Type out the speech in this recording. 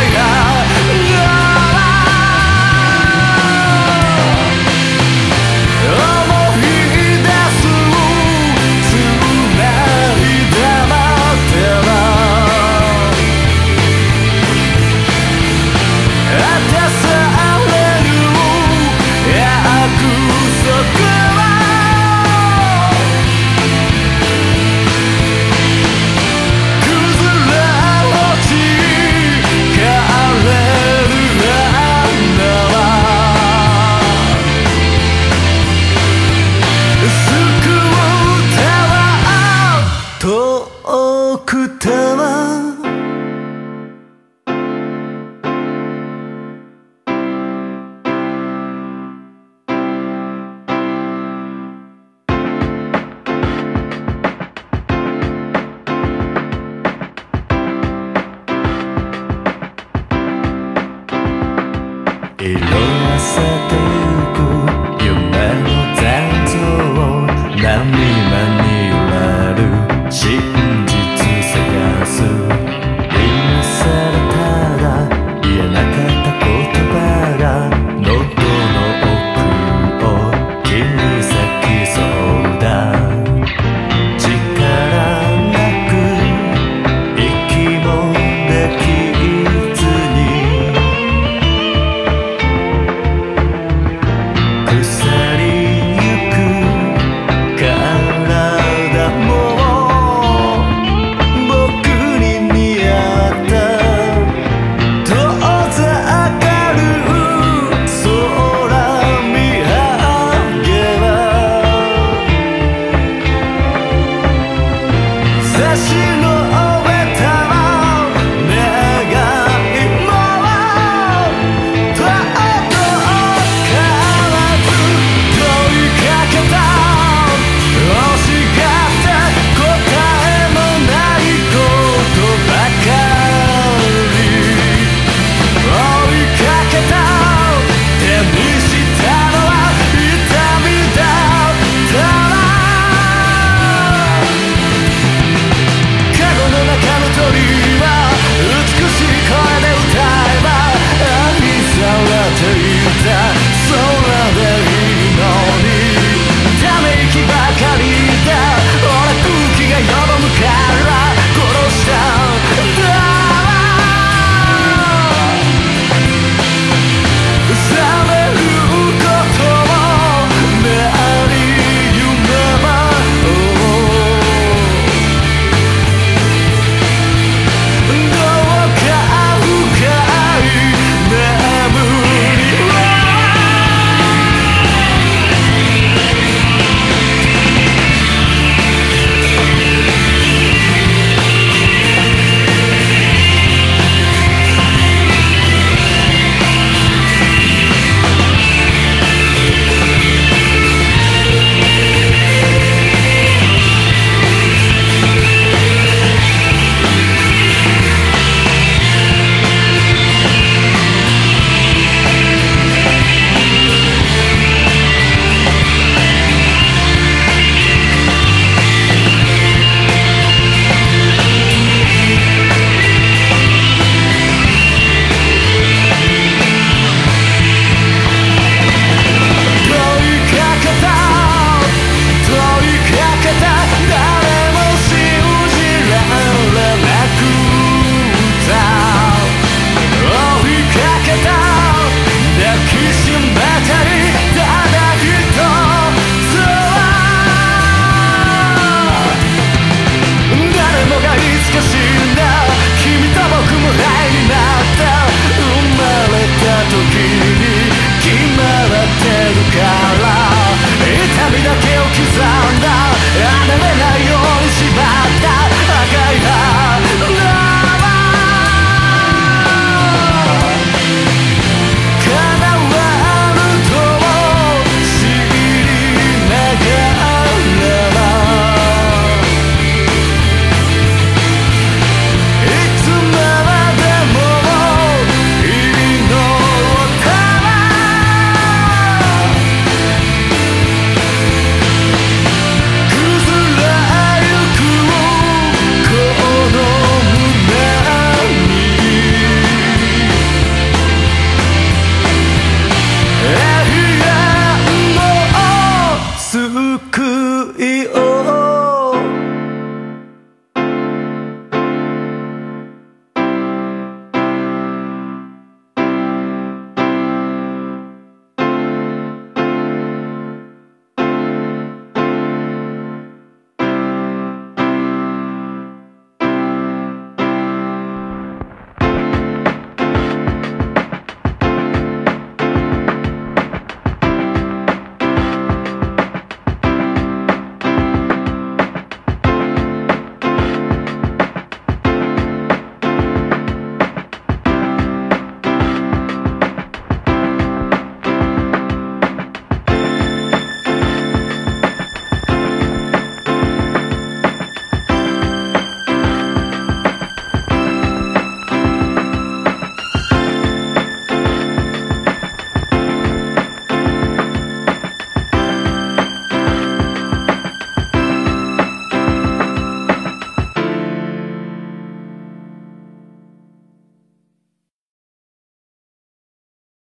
Yeah.